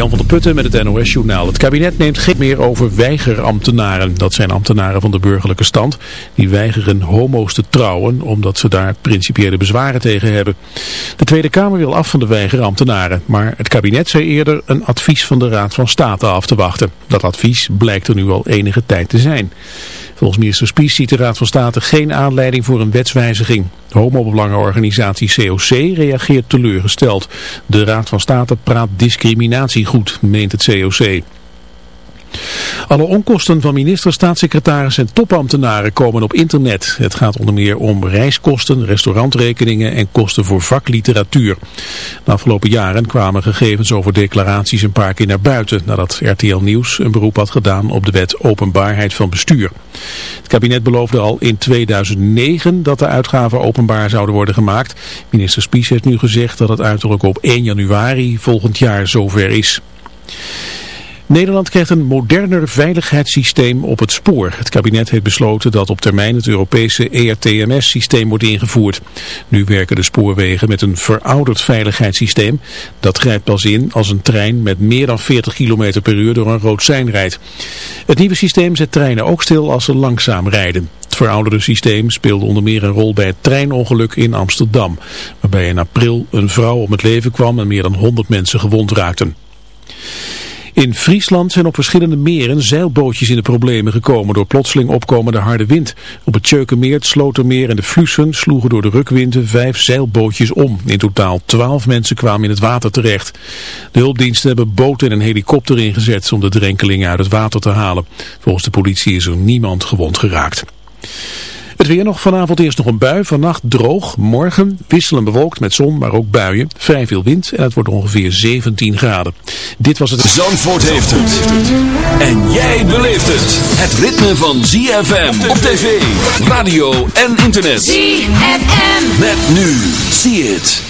Jan van der Putten met het NOS-journaal. Het kabinet neemt geen meer over weigerambtenaren. Dat zijn ambtenaren van de burgerlijke stand die weigeren homo's te trouwen omdat ze daar principiële bezwaren tegen hebben. De Tweede Kamer wil af van de weigerambtenaren, maar het kabinet zei eerder een advies van de Raad van State af te wachten. Dat advies blijkt er nu al enige tijd te zijn. Volgens minister Spies ziet de Raad van State geen aanleiding voor een wetswijziging. De homobelangenorganisatie COC reageert teleurgesteld. De Raad van State praat discriminatie goed, meent het COC. Alle onkosten van minister, staatssecretaris en topambtenaren komen op internet. Het gaat onder meer om reiskosten, restaurantrekeningen en kosten voor vakliteratuur. De afgelopen jaren kwamen gegevens over declaraties een paar keer naar buiten... nadat RTL Nieuws een beroep had gedaan op de wet openbaarheid van bestuur. Het kabinet beloofde al in 2009 dat de uitgaven openbaar zouden worden gemaakt. Minister Spies heeft nu gezegd dat het uiterlijk op 1 januari volgend jaar zover is. Nederland krijgt een moderner veiligheidssysteem op het spoor. Het kabinet heeft besloten dat op termijn het Europese ERTMS-systeem wordt ingevoerd. Nu werken de spoorwegen met een verouderd veiligheidssysteem. Dat grijpt pas in als een trein met meer dan 40 km per uur door een rood sein rijdt. Het nieuwe systeem zet treinen ook stil als ze langzaam rijden. Het verouderde systeem speelde onder meer een rol bij het treinongeluk in Amsterdam. Waarbij in april een vrouw om het leven kwam en meer dan 100 mensen gewond raakten. In Friesland zijn op verschillende meren zeilbootjes in de problemen gekomen door plotseling opkomende harde wind. Op het Tjeukenmeer, het Slotermeer en de Flussen sloegen door de rukwinden vijf zeilbootjes om. In totaal twaalf mensen kwamen in het water terecht. De hulpdiensten hebben boten en een helikopter ingezet om de drenkelingen uit het water te halen. Volgens de politie is er niemand gewond geraakt. Weer nog vanavond eerst nog een bui, vannacht droog, morgen wisselend bewolkt met zon, maar ook buien, vrij veel wind en het wordt ongeveer 17 graden. Dit was het... Zandvoort heeft het. En jij beleeft het. Het ritme van ZFM op tv, radio en internet. ZFM. Met nu, zie het.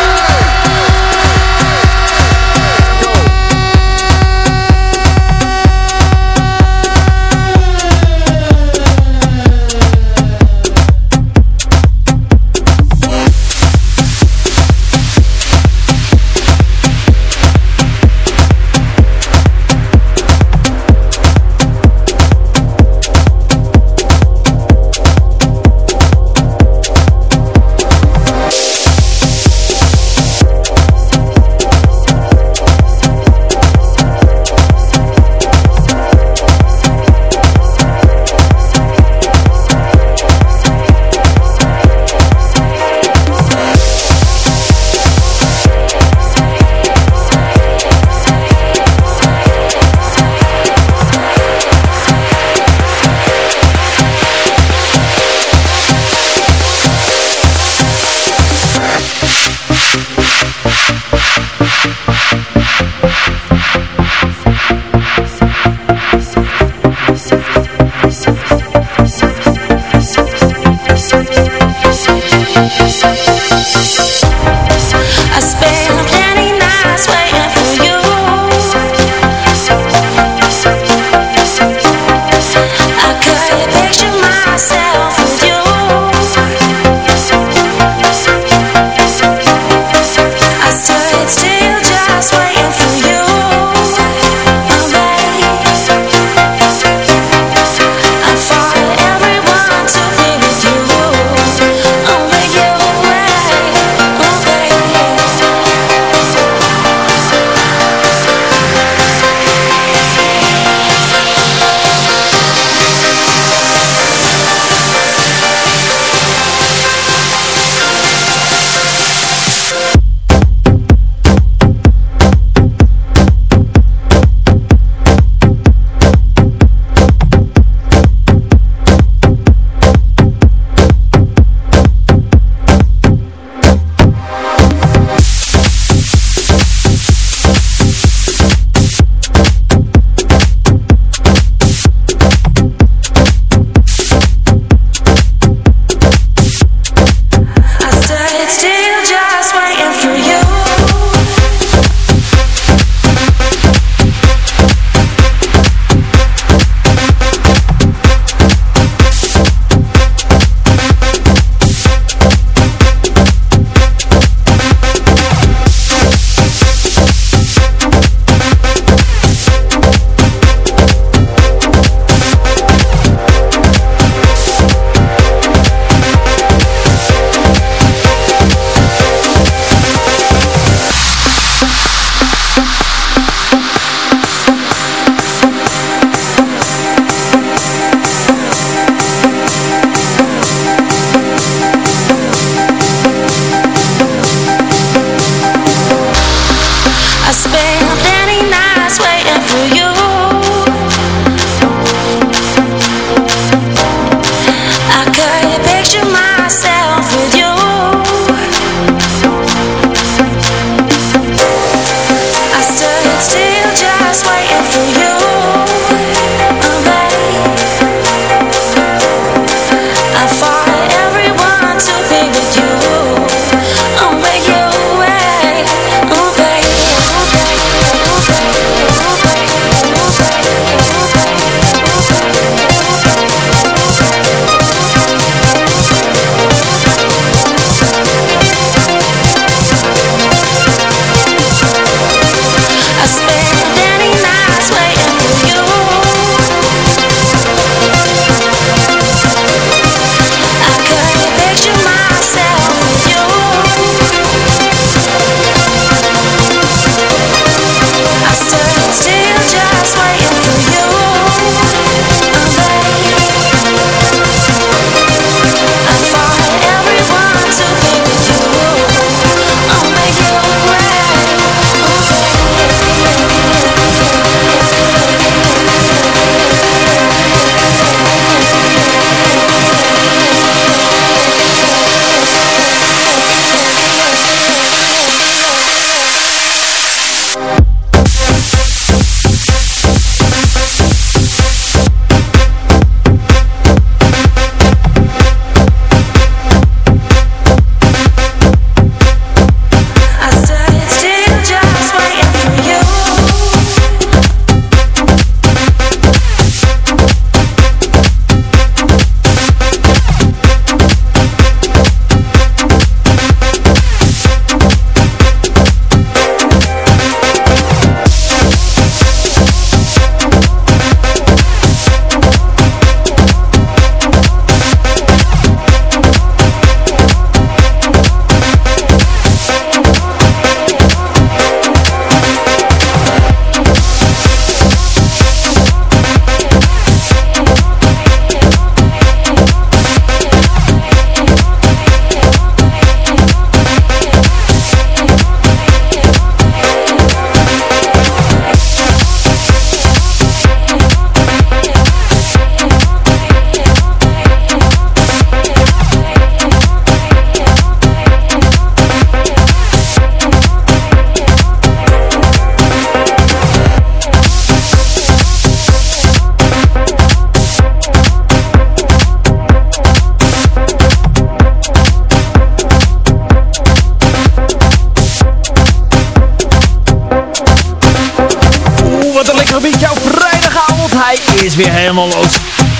is weer helemaal los.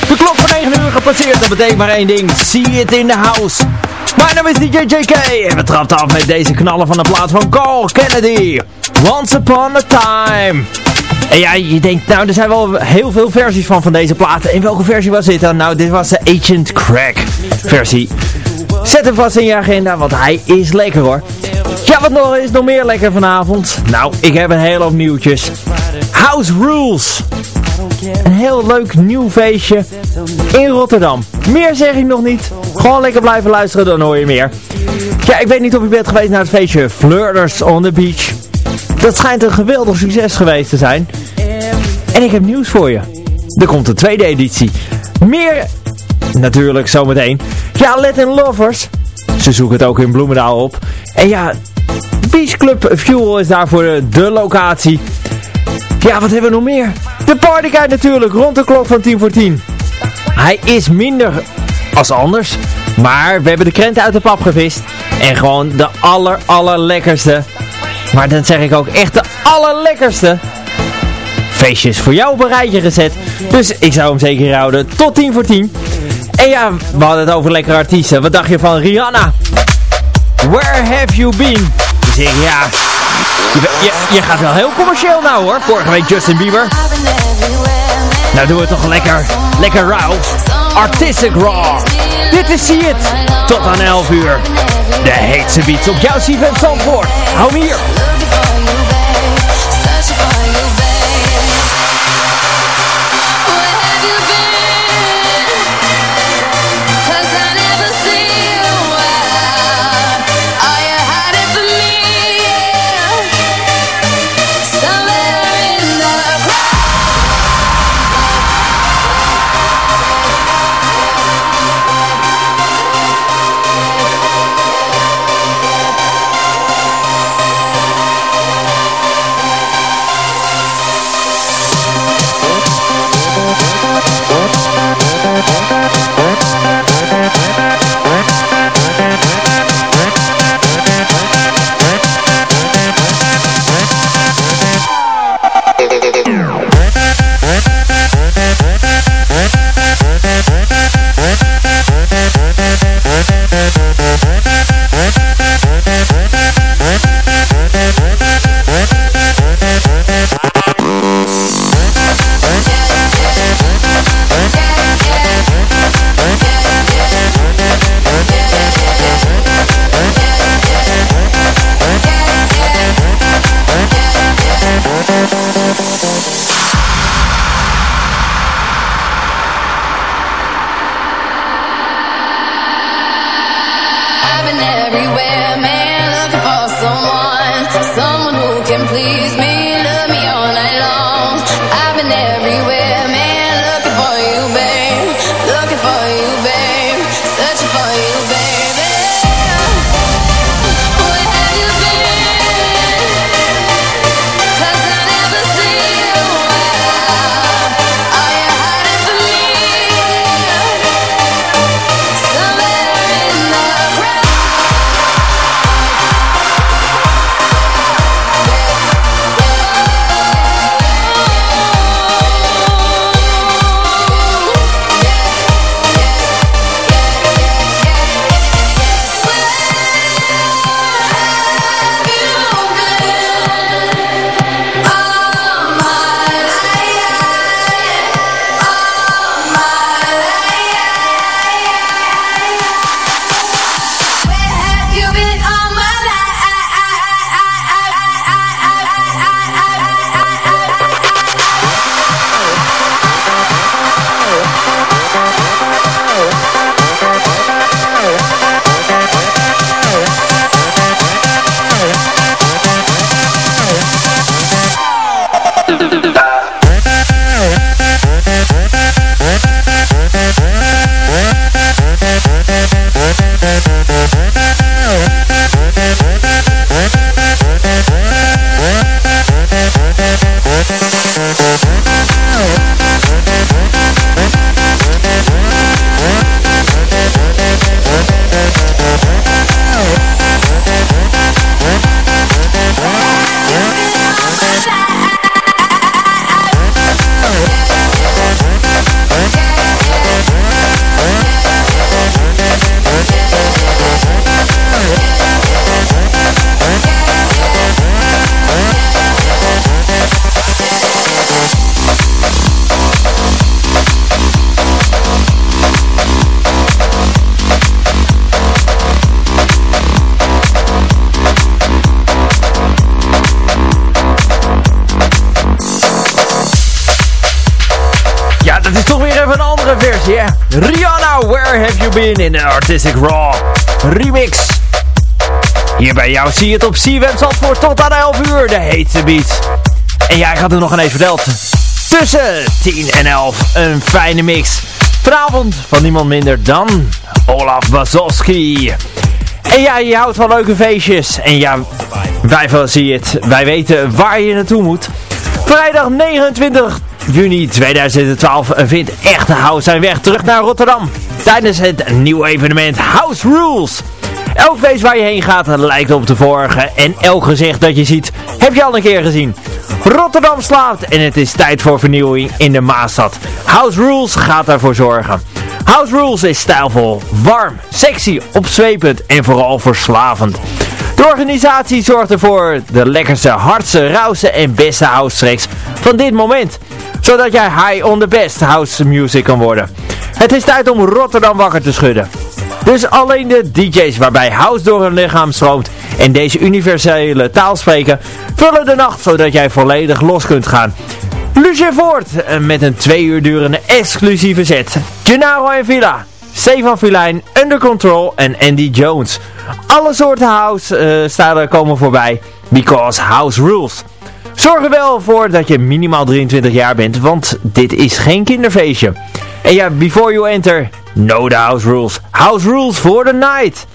De klok van 9 uur gepasseerd, dat betekent maar één ding. See it in the house. Mijn naam is DJ JK en we trappen af met deze knallen van de plaat van Carl Kennedy. Once Upon a Time. En ja, je denkt, nou, er zijn wel heel veel versies van van deze platen. En welke versie was dit dan? Nou, dit was de Agent Crack versie. Zet hem vast in je agenda, want hij is lekker hoor. Ja, wat nog is nog meer lekker vanavond? Nou, ik heb een hele hoop nieuwtjes. House Rules. Een heel leuk nieuw feestje in Rotterdam. Meer zeg ik nog niet. Gewoon lekker blijven luisteren, dan hoor je meer. Ja, ik weet niet of je bent geweest naar het feestje Flirters on the Beach. Dat schijnt een geweldig succes geweest te zijn. En ik heb nieuws voor je. Er komt een tweede editie. Meer natuurlijk zometeen. Ja, Latin Lovers. Ze zoeken het ook in Bloemendaal op. En ja, Beach Club Fuel is daarvoor de locatie. Ja, wat hebben we nog meer? De partyguide natuurlijk, rond de klok van 10 voor 10. Hij is minder als anders. Maar we hebben de krenten uit de pap gevist. En gewoon de aller allerlekkerste. Maar dan zeg ik ook echt de allerlekkerste. Feestjes voor jou op een rijtje gezet. Dus ik zou hem zeker houden tot 10 voor 10. En ja, we hadden het over lekkere artiesten. Wat dacht je van Rihanna? Where have you been? Je zegt ja, je, je, gaat wel heel commercieel nou hoor. Vorige week Justin Bieber. Nou doen we toch lekker, lekker rauw. Artistic Raw. Dit is See It. Tot aan 11 uur. De heetste beats op jouw CFM Zandvoort. Hou hier. In de Artistic Raw remix. Hier bij jou zie je het op CWM Zandvoort tot aan 11 uur, de heetste beats. En ja, ik had er nog eens verteld. Tussen 10 en 11, een fijne mix. Vanavond van niemand minder dan Olaf Bazowski. En ja, je houdt van leuke feestjes. En ja, wij zie het. Wij weten waar je naartoe moet. Vrijdag 29 juni 2012 vindt echte house zijn weg terug naar Rotterdam. Tijdens het nieuwe evenement House Rules. Elk feest waar je heen gaat lijkt op de vorige. En elk gezicht dat je ziet, heb je al een keer gezien. Rotterdam slaapt en het is tijd voor vernieuwing in de Maastad. House Rules gaat daarvoor zorgen. House Rules is stijlvol, warm, sexy, opzwepend en vooral verslavend. De organisatie zorgt ervoor de lekkerste, hardste, rauwste en beste house tracks van dit moment. Zodat jij high on the best house music kan worden. Het is tijd om Rotterdam wakker te schudden. Dus alleen de DJ's waarbij house door hun lichaam stroomt en deze universele taal spreken, vullen de nacht zodat jij volledig los kunt gaan. Lucien Voort eh, met een twee uur durende exclusieve set. Gennaro en Villa, Stefan Filijn, Under Control en Andy Jones. Alle soorten house uh, komen voorbij, because house rules. Zorg er wel voor dat je minimaal 23 jaar bent, want dit is geen kinderfeestje. En ja, before you enter, know the house rules. House rules for the night.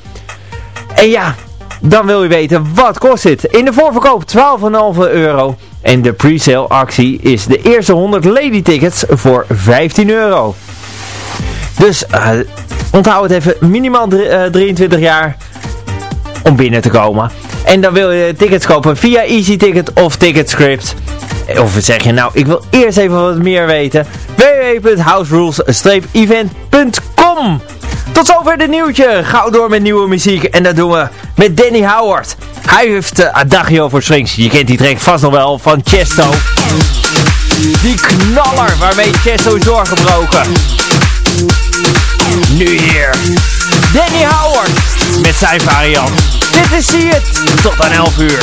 En ja, dan wil je weten, wat kost dit? In de voorverkoop 12,5 euro. En de pre-sale actie is de eerste 100 lady tickets voor 15 euro. Dus uh, onthoud het even, minimaal 23 jaar om binnen te komen. En dan wil je tickets kopen via Easy Ticket of Ticketscript. Of zeg je nou, ik wil eerst even wat meer weten. www.houserules-event.com Tot zover dit nieuwtje. Gauw door met nieuwe muziek. En dat doen we met Danny Howard. Hij heeft Adagio voor Strings. Je kent die track vast nog wel van Chesto. Die knaller waarmee Chesto is doorgebroken. Nu hier. Danny Howard met zijn variant. Dit is See It. Tot aan 11 uur.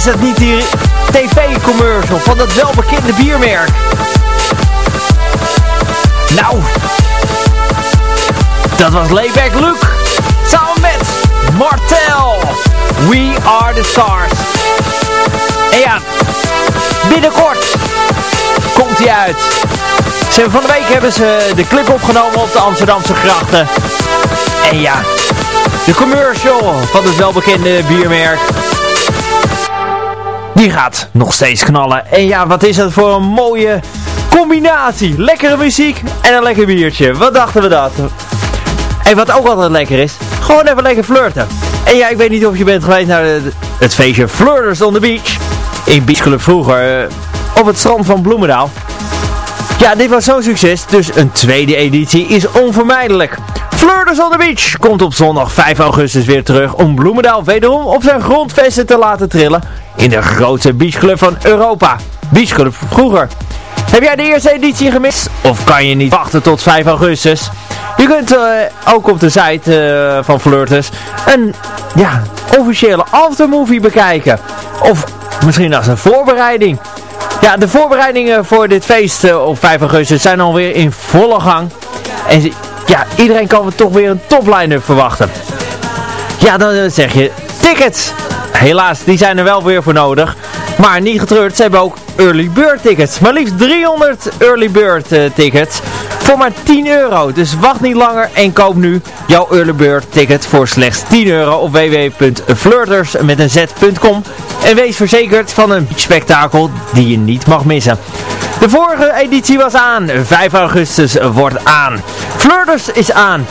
Is dat niet die tv-commercial van dat welbekende biermerk? Nou, dat was Layback Luke, samen met Martel. We are the stars. En ja, binnenkort komt hij uit. Ze van de week hebben ze de clip opgenomen op de Amsterdamse grachten. En ja, de commercial van het welbekende biermerk. Die gaat nog steeds knallen. En ja, wat is dat voor een mooie combinatie. Lekkere muziek en een lekker biertje. Wat dachten we dat? En wat ook altijd lekker is, gewoon even lekker flirten. En ja, ik weet niet of je bent geweest naar het feestje Flirters on the Beach. In Beach Club vroeger, eh, op het strand van Bloemendaal. Ja, dit was zo'n succes, dus een tweede editie is onvermijdelijk. Flirters on the Beach komt op zondag 5 augustus weer terug om Bloemendaal wederom op zijn grondvesten te laten trillen in de grootste beachclub van Europa. Beachclub vroeger. Heb jij de eerste editie gemist? Of kan je niet wachten tot 5 augustus? Je kunt uh, ook op de site uh, van Flirters een ja, officiële aftermovie bekijken. Of misschien als een voorbereiding. Ja, de voorbereidingen voor dit feest uh, op 5 augustus zijn alweer in volle gang. En ja, iedereen kan toch weer een topliner verwachten. Ja, dan zeg je tickets. Helaas, die zijn er wel weer voor nodig. Maar niet getreurd, ze hebben ook early bird tickets. Maar liefst 300 early bird uh, tickets voor maar 10 euro. Dus wacht niet langer en koop nu jouw early bird ticket voor slechts 10 euro op www.flirters met een z.com. En wees verzekerd van een spektakel die je niet mag missen. De vorige editie was aan. 5 augustus wordt aan. Flirters is aan.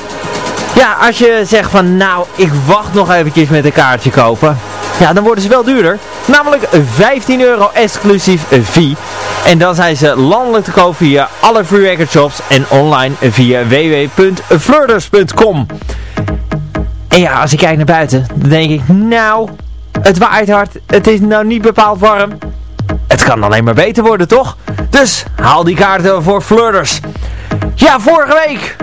Ja, als je zegt van nou, ik wacht nog eventjes met een kaartje kopen. Ja, dan worden ze wel duurder. Namelijk 15 euro exclusief fee. En dan zijn ze landelijk te koop via alle free record shops en online via www.flirters.com. En ja, als ik kijk naar buiten, dan denk ik, nou, het waait hard, het is nou niet bepaald warm. Het kan alleen maar beter worden, toch? Dus haal die kaarten voor Flirters. Ja, vorige week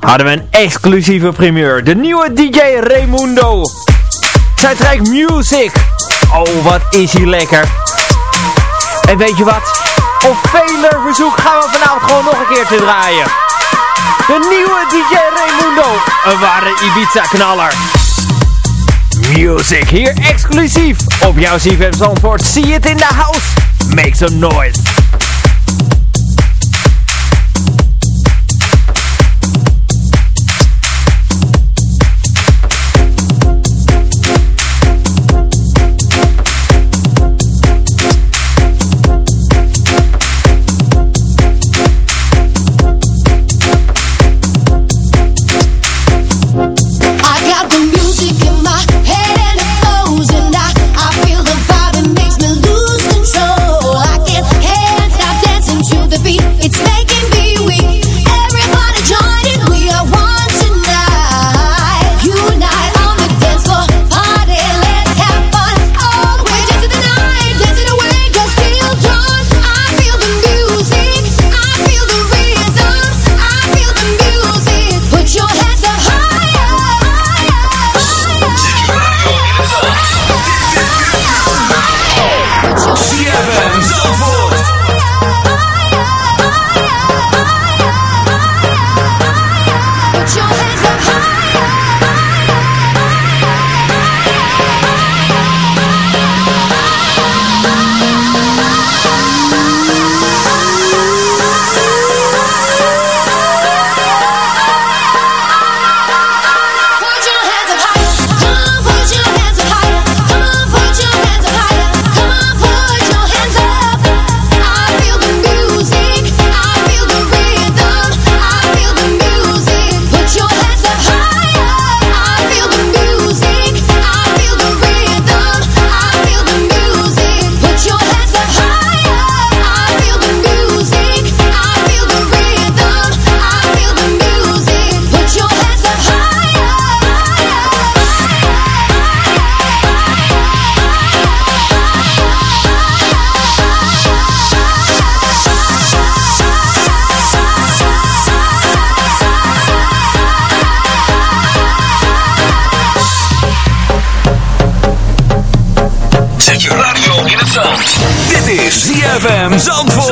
hadden we een exclusieve primeur. De nieuwe DJ Raimundo. Trekt music. Oh, wat is hij lekker. En weet je wat? Op vele verzoek gaan we vanavond gewoon nog een keer te draaien. De nieuwe DJ Raimundo. Een ware Ibiza-knaller. Music hier exclusief op jouw CFM Zandvoort. See it in the house. Make some noise. Zandvoort.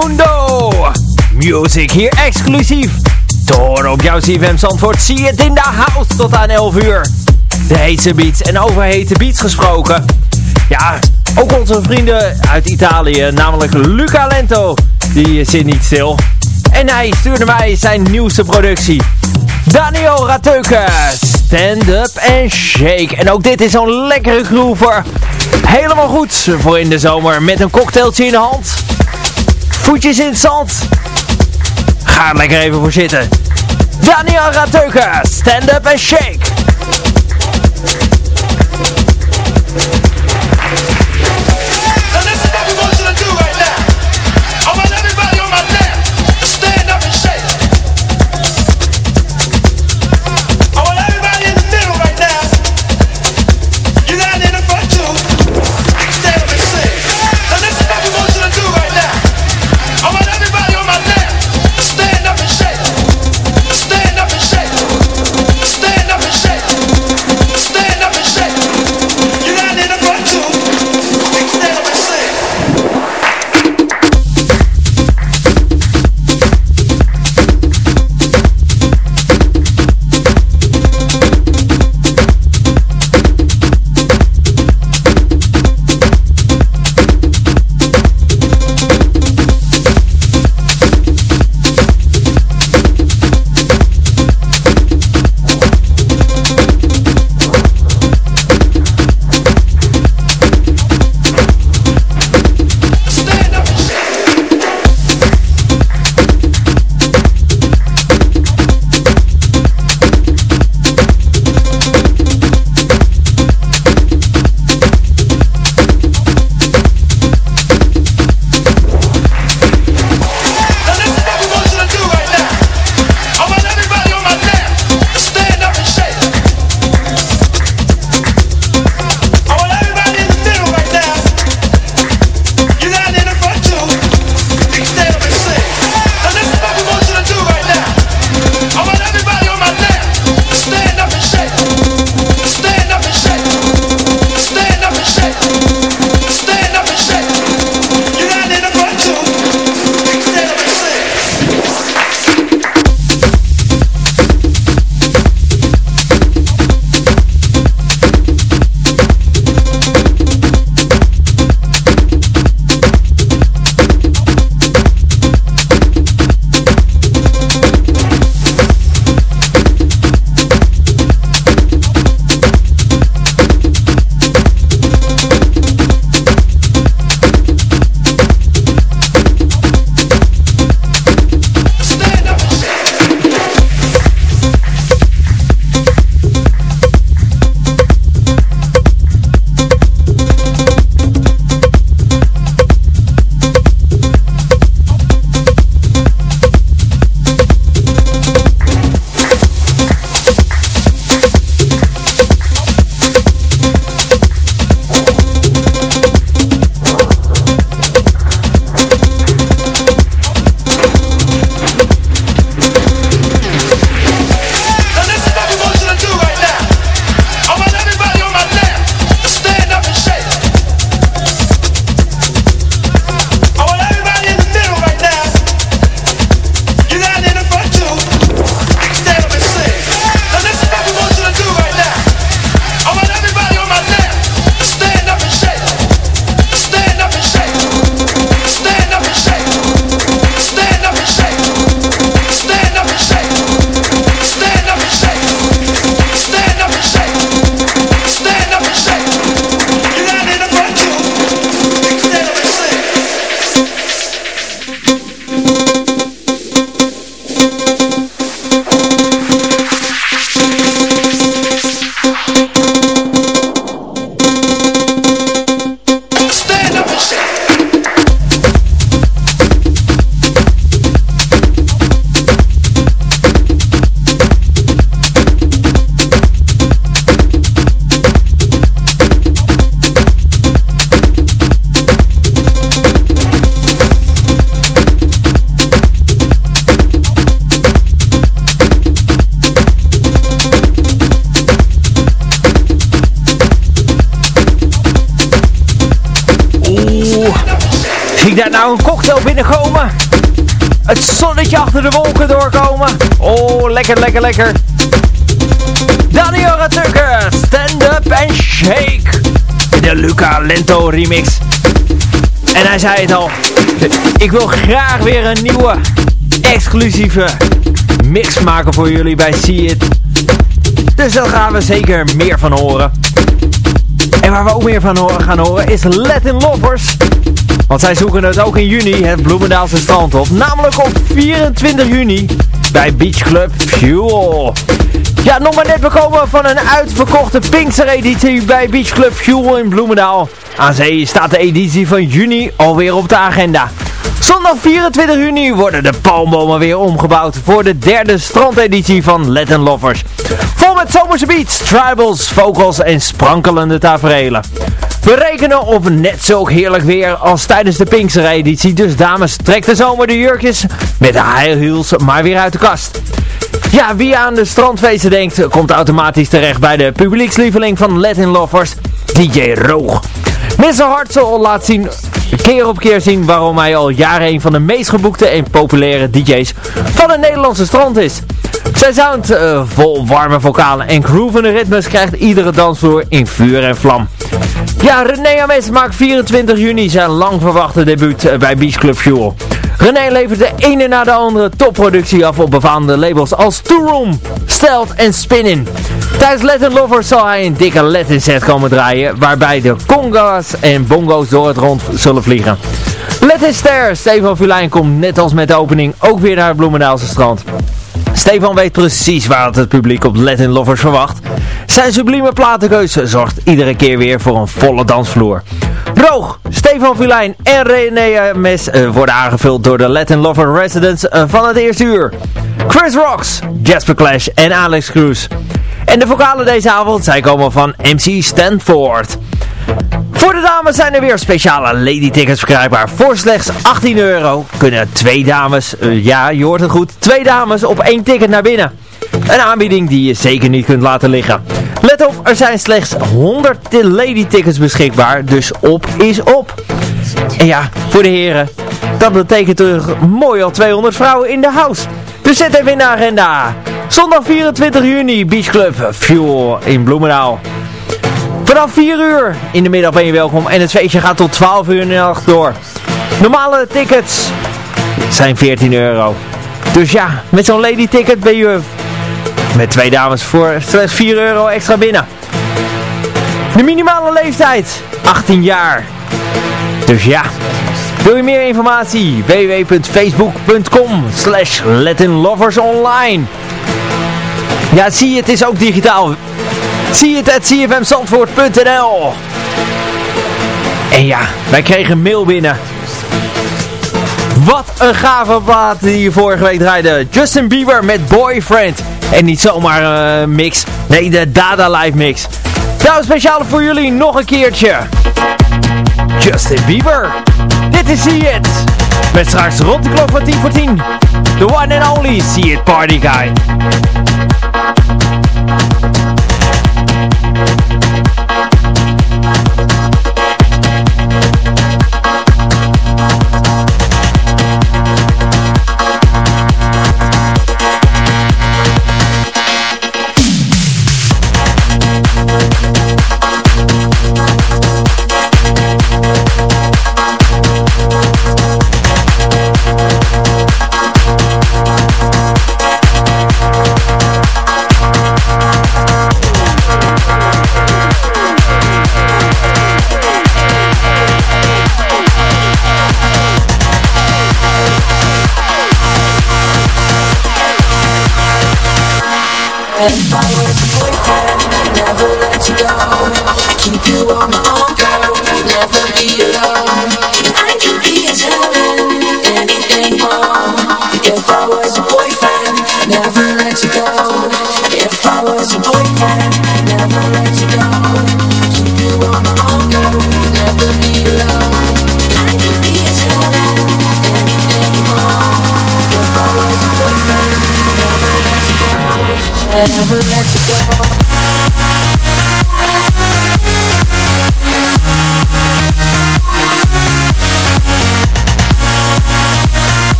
Mundo. Music hier exclusief. door op jouw CFM Zandvoort. Zie het in de house tot aan 11 uur. De hete beats en over hete beats gesproken. Ja, ook onze vrienden uit Italië, namelijk Luca Lento. Die zit niet stil. En hij stuurde mij zijn nieuwste productie. Daniel Rateuke. Stand up and shake. En ook dit is zo'n lekkere groover. Helemaal goed voor in de zomer met een cocktailtje in de hand. Voetjes in het zand. Ga er lekker even voor zitten. Daniel Rateuken, stand up and shake. Doorkomen. Oh, lekker, lekker, lekker. Daniel Tucker, Stand Up and Shake. De Luca Lento remix. En hij zei het al. Ik wil graag weer een nieuwe, exclusieve mix maken voor jullie bij See It. Dus daar gaan we zeker meer van horen. En waar we ook meer van gaan horen is Latin Lovers. Want zij zoeken het ook in juni het Bloemendaalse strand op. Namelijk op 24 juni bij Beach Club Fuel. Ja, nog maar net bekomen van een uitverkochte Pinkster editie bij Beach Club Fuel in Bloemendaal. Aan zee staat de editie van juni alweer op de agenda. Zondag 24 juni worden de palmbomen weer omgebouwd voor de derde strandeditie van Latin Lovers. Vol met zomerse beats, tribals, vocals en sprankelende taferelen. We rekenen op net zo heerlijk weer als tijdens de Pinkster editie. Dus dames, trek de zomer de jurkjes met de high heels maar weer uit de kast. Ja, wie aan de strandfeesten denkt, komt automatisch terecht bij de publiekslieveling van Latin Lovers, DJ Roog. Mr. Hartzell laat zien, keer op keer zien waarom hij al jaren een van de meest geboekte en populaire DJ's van het Nederlandse strand is. Zijn sound uh, vol warme vocalen en groovende ritmes krijgt iedere dansvloer in vuur en vlam. Ja, René Ames maakt 24 juni zijn lang verwachte debuut eh, bij Beach Club Fuel. René levert de ene na de andere topproductie af op befaamde labels als Two Room, Stealth en Spinning. Tijdens Latin Lovers zal hij een dikke Latin set komen draaien, waarbij de conga's en bongo's door het rond zullen vliegen. Latin Ster, Stefan Vulijn komt net als met de opening ook weer naar het Bloemendaalse strand. Stefan weet precies waar het, publiek op Latin Lovers verwacht. Zijn sublieme platenkeuze zorgt iedere keer weer voor een volle dansvloer. Roog, Stefan Vilijn en René Mes uh, worden aangevuld door de Latin Lover Residents uh, van het eerste uur. Chris Rocks, Jasper Clash en Alex Cruz. En de vocalen deze avond, zij komen van MC Stanford. Voor de dames zijn er weer speciale lady tickets verkrijgbaar. Voor slechts 18 euro kunnen twee dames, uh, ja je hoort het goed, twee dames op één ticket naar binnen. Een aanbieding die je zeker niet kunt laten liggen. Let op, er zijn slechts 100 lady tickets beschikbaar, dus op is op. En ja, voor de heren, dat betekent er mooi al 200 vrouwen in de house. Dus zet even in de agenda. Zondag 24 juni, Beach Club Fuel in Bloemendaal. Vanaf 4 uur in de middag ben je welkom en het feestje gaat tot 12 uur in de nacht door. Normale tickets zijn 14 euro. Dus ja, met zo'n lady ticket ben je met twee dames voor slechts 4 euro extra binnen. De minimale leeftijd, 18 jaar. Dus ja, wil je meer informatie? www.facebook.com slash latinloversonline Ja, zie je, het is ook digitaal. Zie het at cfmzandvoort.nl En ja, wij kregen een mail binnen. Wat een gave plaat die vorige week draaide. Justin Bieber met Boyfriend. En niet zomaar een uh, mix. Nee, de Dada Live mix. Nou, speciaal voor jullie nog een keertje. Justin Bieber. Dit is See It. Met straks rond de klok van 10 voor 10. The one and only See It Party Guy.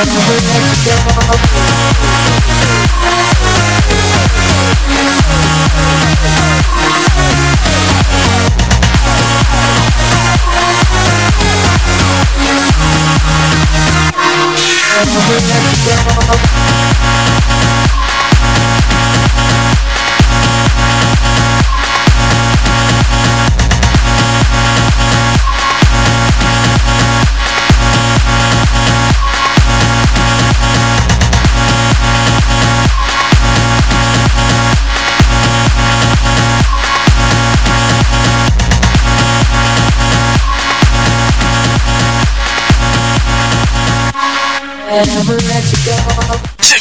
Zet je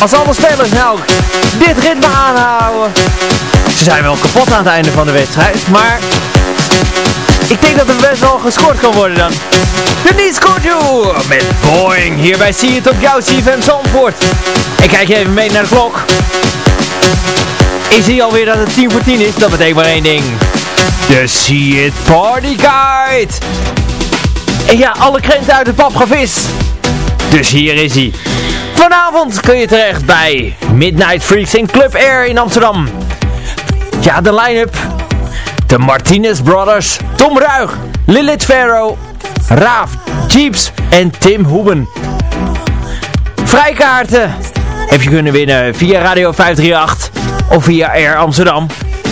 Als alle spelers nou dit ritme aanhouden. Ze zijn wel kapot aan het einde van de wedstrijd. Maar ik denk dat er best wel gescoord kan worden dan. Denise Koju met Boing. Hierbij zie je het op jouw CFM Zandvoort. En kijk even mee naar de klok. Ik zie alweer dat het 10 voor 10 is. Dat betekent maar één ding. De See It Party Guide. En ja, alle krenten uit het pap gevist. Dus hier is hij. Vanavond kun je terecht bij Midnight Freaks in Club Air in Amsterdam. Ja, de line-up. De Martinez Brothers, Tom Ruig, Lilith Farrow, Raaf, Jeeps en Tim Hoeben. Vrijkaarten heb je kunnen winnen via Radio 538 of via Air Amsterdam.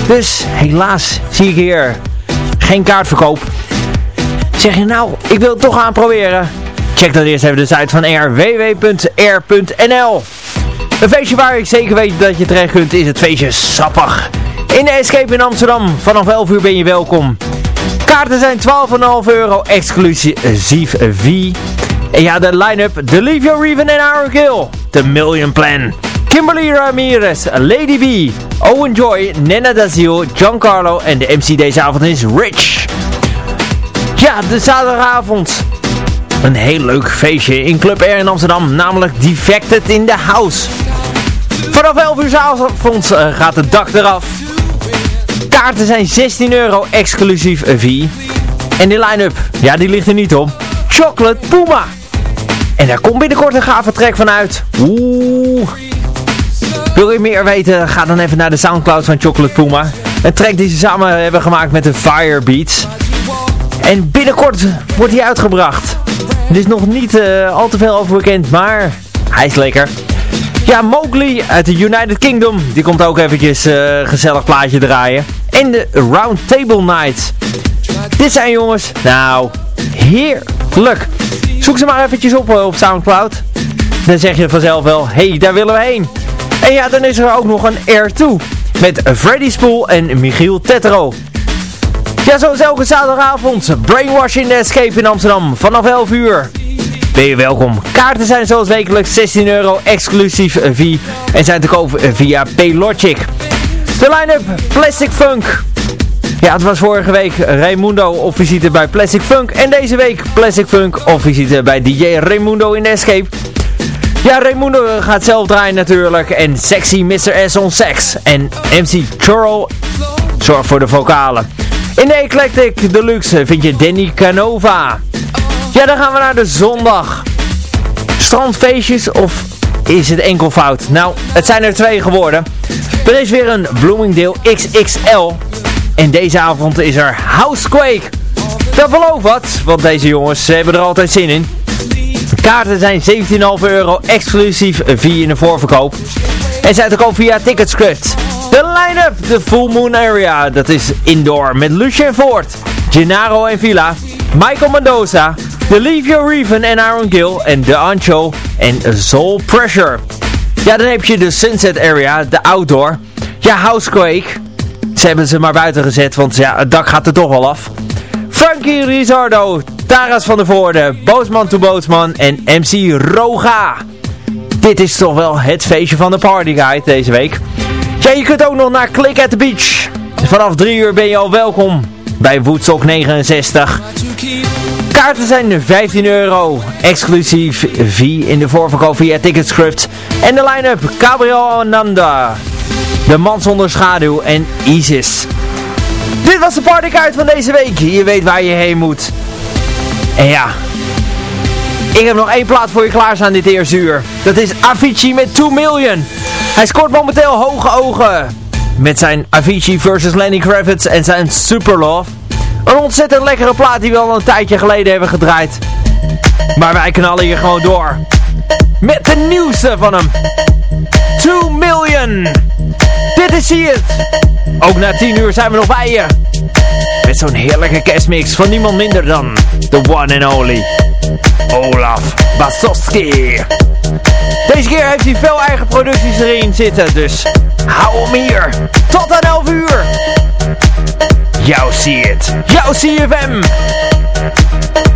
Dus helaas zie ik hier geen kaartverkoop. Zeg je nou, ik wil het toch aanproberen? Check dan eerst even de site van Air, www.air.nl Een feestje waar ik zeker weet dat je terecht kunt is het feestje Sappig. In de Escape in Amsterdam, vanaf 11 uur ben je welkom. Kaarten zijn 12,5 euro exclusief V. En ja, de line-up, The Leave Your Raven en Aaron Kill, The Million Plan. Kimberly Ramirez, Lady B, Owen Joy, Nena Daziel, Giancarlo en de MC deze avond is Rich. Ja, de zaterdagavond. Een heel leuk feestje in Club Air in Amsterdam, namelijk Defected in the House. Vanaf 11 uur avonds uh, gaat het dak eraf. Kaarten zijn 16 euro exclusief V. En die line-up, ja die ligt er niet op. Chocolate Puma. En daar komt binnenkort een gave track van uit. Oeh. Wil je meer weten? Ga dan even naar de Soundcloud van Chocolate Puma. Een track die ze samen hebben gemaakt met de Firebeats. En binnenkort wordt hij uitgebracht. Er is nog niet uh, al te veel over bekend, maar hij is lekker. Ja, Mowgli uit de United Kingdom. Die komt ook eventjes uh, gezellig plaatje draaien. En de Round Table Night. Dit zijn jongens, nou, heerlijk. Zoek ze maar eventjes op uh, op Soundcloud. Dan zeg je vanzelf wel, hé, hey, daar willen we heen. En ja, dan is er ook nog een Air 2. Met Freddy Spoel en Michiel Tetro. Ja, zoals elke zaterdagavond. Brainwash in the Escape in Amsterdam. Vanaf 11 uur. Ben je welkom. Kaarten zijn zoals wekelijks 16 euro exclusief V. En zijn te koop via Paylogic. De line-up Plastic Funk. Ja, het was vorige week Raimundo op visite bij Plastic Funk. En deze week Plastic Funk op visite bij DJ Raimundo in the Escape. Ja, Raimundo gaat zelf draaien natuurlijk. En Sexy Mr. S on Sex. En MC Churl zorgt voor de vocalen. In de Eclectic Deluxe vind je Danny Canova. Ja, dan gaan we naar de zondag. Strandfeestjes of is het enkel fout? Nou, het zijn er twee geworden. Er is weer een Bloomingdale XXL. En deze avond is er Housequake. Dat belooft wat, want deze jongens hebben er altijd zin in. Kaarten zijn 17,5 euro exclusief via in de voorverkoop. En zijn te koop via Ticketscript. De line-up, de Full Moon Area, dat is indoor met Lucien Ford, Gennaro en Villa, Michael Mendoza, Your Reven en Aaron Gill en The Ancho en Soul Pressure. Ja, dan heb je de Sunset Area, de outdoor. Ja, Housequake. Ze hebben ze maar buiten gezet, want ja, het dak gaat er toch wel af. Frankie Rizardo, Taras van der Voorde, Boosman to Bootsman en MC Roga. Dit is toch wel het feestje van de Party Guide deze week. Ja, je kunt ook nog naar Click at the Beach. Vanaf 3 uur ben je al welkom bij Woodstock 69. Kaarten zijn 15 euro, exclusief V in de voorverkoop via Ticketscript. En de line-up, Gabriel Ananda, De Man Zonder Schaduw en Isis. Dit was de partykaart van deze week. Je weet waar je heen moet. En ja, ik heb nog één plaat voor je klaarstaan dit eerste uur. Dat is Avicii met 2 Million. Hij scoort momenteel hoge ogen met zijn Avicii versus Lenny Kravitz en zijn Super Love. Een ontzettend lekkere plaat die we al een tijdje geleden hebben gedraaid. Maar wij knallen hier gewoon door. Met de nieuwste van hem. 2 Million. Dit is hier. Ook na 10 uur zijn we nog bij je. Met zo'n heerlijke kerstmix van niemand minder dan the one and only Olaf Basowski. Deze keer heeft hij veel eigen producties erin zitten, dus Hou hem hier. Tot aan 11 uur. Jouw zie het. Jouw CFM. Het